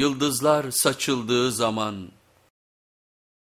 yıldızlar saçıldığı zaman